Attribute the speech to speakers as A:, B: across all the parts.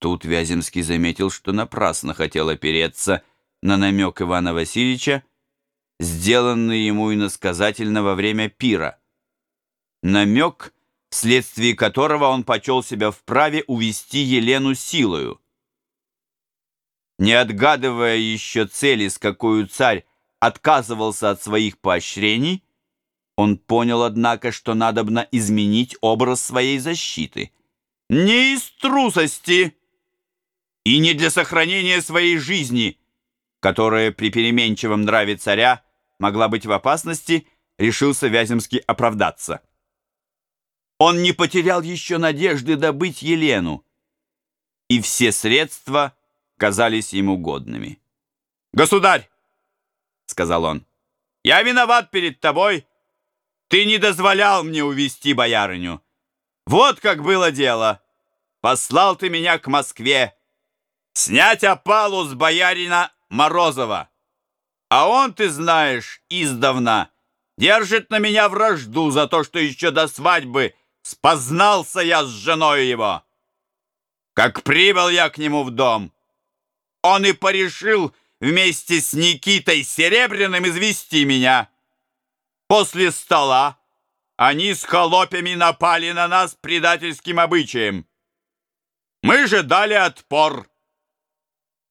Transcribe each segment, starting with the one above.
A: Тут Вяземский заметил, что напрасно хотел опереться на намек Ивана Васильевича, сделанный ему иносказательно во время пира. Намек, вследствие которого он почел себя вправе увести Елену силою. Не отгадывая еще цели, с какой царь отказывался от своих поощрений, он понял, однако, что надобно изменить образ своей защиты. Не из трусости и не для сохранения своей жизни, которая при переменчивом нраве царя могла быть в опасности, решился Вяземский оправдаться. Он не потерял еще надежды добыть Елену, и все средства казались ему годными. «Государь!» — сказал он. «Я виноват перед тобой. Ты не дозволял мне увести боярыню. Вот как было дело. Послал ты меня к Москве. Снять опалу с боярина Морозова. А он, ты знаешь, издавна держит на меня вражду за то, что еще до свадьбы спознался я с женой его. Как прибыл я к нему в дом, он и порешил вместе с Никитой Серебряным извести меня. После стола они с холопями напали на нас предательским обычаем. Мы же дали отпор.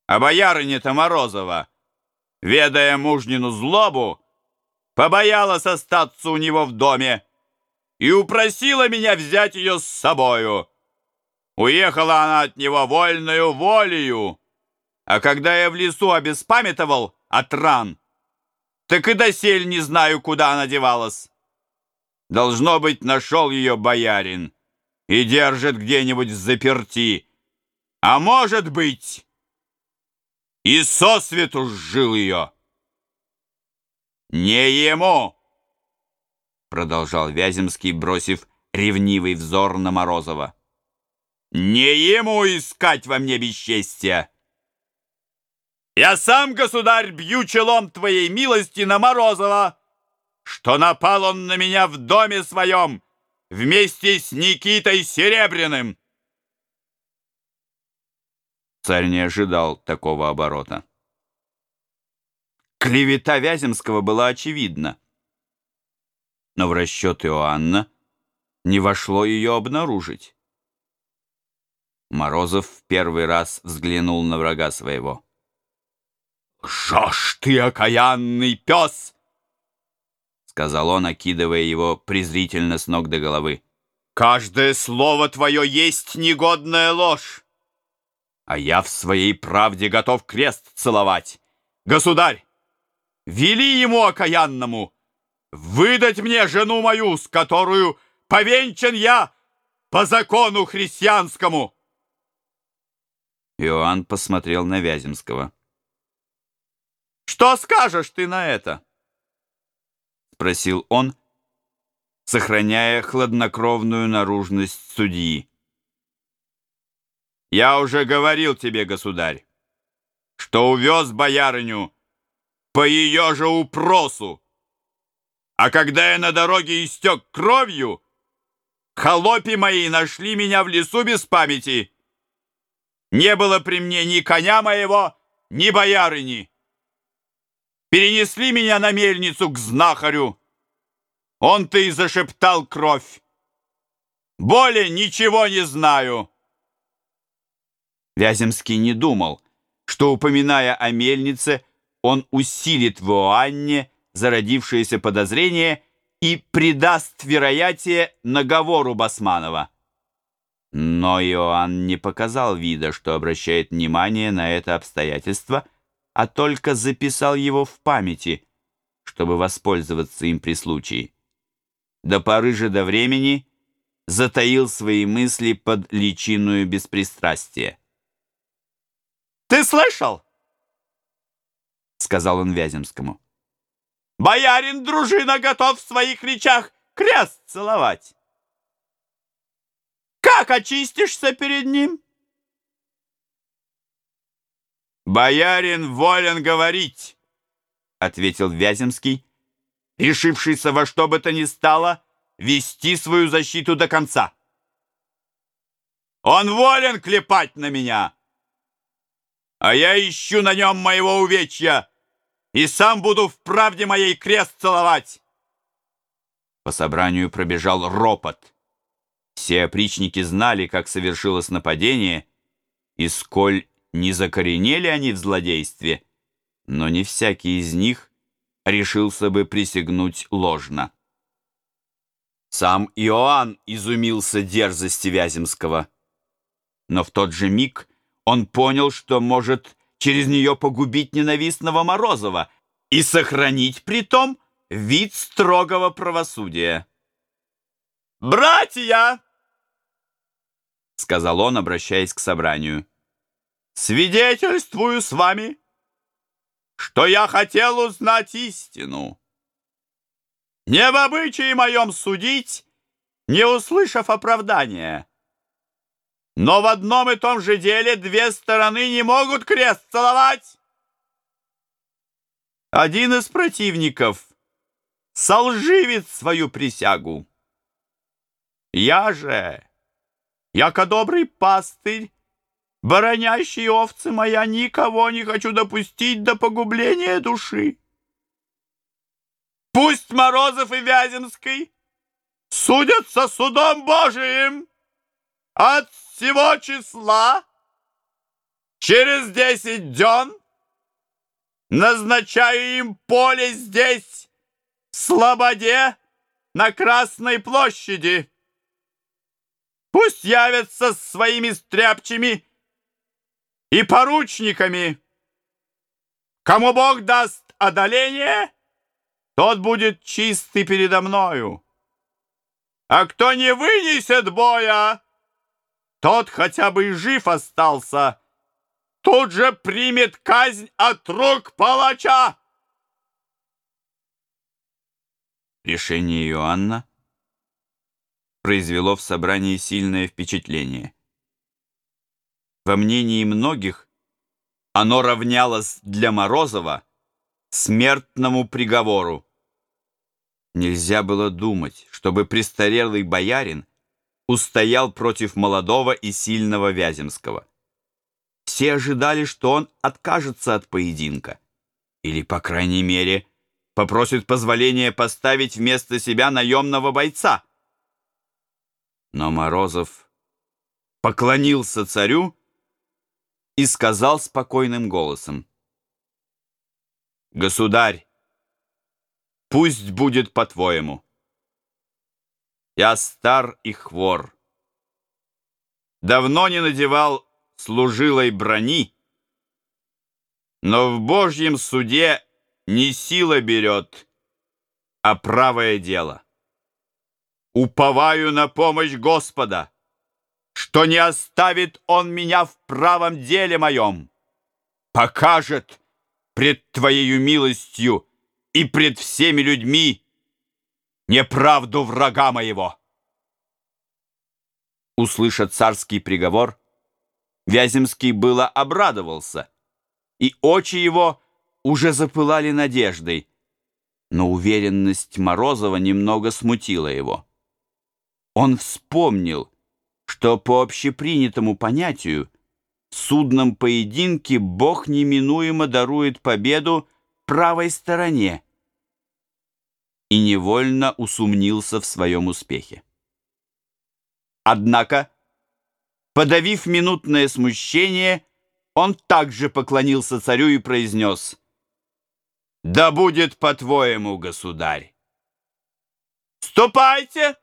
A: А боярыня-то Морозова ведая мужнину злобу, побоялась остаться у него в доме и упросила меня взять ее с собою. Уехала она от него вольною волею, а когда я в лесу обеспамятовал от ран, так и досель не знаю, куда она девалась. Должно быть, нашел ее боярин и держит где-нибудь заперти. А может быть и сосвету сжил ее. «Не ему!» — продолжал Вяземский, бросив ревнивый взор на Морозова. «Не ему искать во мне бесчестия! Я сам, государь, бью челом твоей милости на Морозова, что напал он на меня в доме своем вместе с Никитой Серебряным!» Царь не ожидал такого оборота. Клевета Вяземского была очевидна. Но в расчет Иоанна не вошло ее обнаружить. Морозов в первый раз взглянул на врага своего. «Жжешь ты, окаянный пес!» Сказал он, окидывая его презрительно с ног до головы. «Каждое слово твое есть негодная ложь а я в своей правде готов крест целовать. Государь, вели ему окаянному выдать мне жену мою, с которую повенчан я по закону христианскому. Иоанн посмотрел на Вяземского. «Что скажешь ты на это?» Спросил он, сохраняя хладнокровную наружность судьи. Я уже говорил тебе, государь, что увез боярыню по ее же упросу. А когда я на дороге истек кровью, холопи мои нашли меня в лесу без памяти. Не было при мне ни коня моего, ни боярыни. Перенесли меня на мельницу к знахарю. Он-то и зашептал кровь. Более ничего не знаю. Вяземский не думал, что, упоминая о мельнице, он усилит в Иоанне зародившееся подозрение и придаст вероятие наговору Басманова. Но Иоанн не показал вида, что обращает внимание на это обстоятельство, а только записал его в памяти, чтобы воспользоваться им при случае. До поры же до времени затаил свои мысли под личиную беспристрастия. Ты слышал? Сказал он Вяземскому. Боярин дружина готов в своих речах крест целовать. Как очистишься перед ним? Боярин волен говорить, ответил Вяземский, решившийся во что бы то ни стало вести свою защиту до конца. Он волен клепать на меня. А я ищу на нем моего увечья и сам буду в правде моей крест целовать. По собранию пробежал ропот. Все опричники знали, как совершилось нападение, и сколь не закоренели они в злодействе, но не всякий из них решился бы присягнуть ложно. Сам Иоанн изумился дерзости Вяземского. Но в тот же миг он понял, что может через нее погубить ненавистного Морозова и сохранить при том вид строгого правосудия. «Братья!» — сказал он, обращаясь к собранию. «Свидетельствую с вами, что я хотел узнать истину. Не в обычае моем судить, не услышав оправдания. Но в одном и том же деле две стороны не могут крест целовать. Один из противников солживит свою присягу. Я же, яко добрый пастырь, боронящий овцы моя, никого не хочу допустить до погубления души. Пусть Морозов и Вяземский судятся судом Божиим от всего числа через десять дён назначаю им поле здесь, в Слободе, на Красной площади. Пусть явятся с своими стряпчими и поручниками. Кому Бог даст одоление, тот будет чистый передо мною. А кто не вынесет боя, тот хотя бы и жив остался, тут же примет казнь от рук палача. Решение Иоанна произвело в собрании сильное впечатление. Во мнении многих оно равнялось для Морозова смертному приговору. Нельзя было думать, чтобы престарелый боярин устоял против молодого и сильного Вяземского. Все ожидали, что он откажется от поединка. Или, по крайней мере, попросит позволения поставить вместо себя наемного бойца. Но Морозов поклонился царю и сказал спокойным голосом. «Государь, пусть будет по-твоему». Я стар и хвор. Давно не надевал служилой брони, но в Божьем суде не сила берет, а правое дело. Уповаю на помощь Господа, что не оставит Он меня в правом деле моем, покажет пред Твоею милостью и пред всеми людьми, неправду врага моего. Услыша царский приговор, Вяземский было обрадовался, и очи его уже запылали надеждой, но уверенность Морозова немного смутила его. Он вспомнил, что по общепринятому понятию в судном поединке Бог неминуемо дарует победу правой стороне, и невольно усомнился в своем успехе. Однако, подавив минутное смущение, он также поклонился царю и произнес «Да будет по-твоему, государь!» «Ступайте!»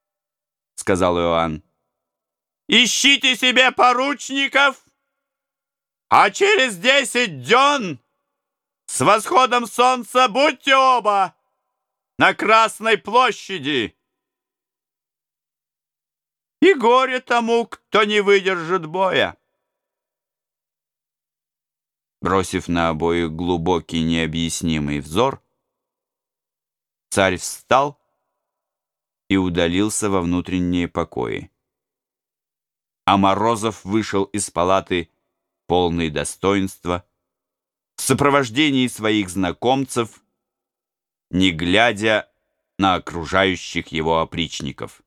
A: — сказал Иоанн. «Ищите себе поручников, а через десять дён с восходом солнца будьте оба!» На Красной площади. И горе тому, кто не выдержит боя. Бросив на обоих глубокий необъяснимый взор, царь встал и удалился во внутренние покои. А Морозов вышел из палаты полный достоинства, в сопровождении своих знакомцев не глядя на окружающих его опричников.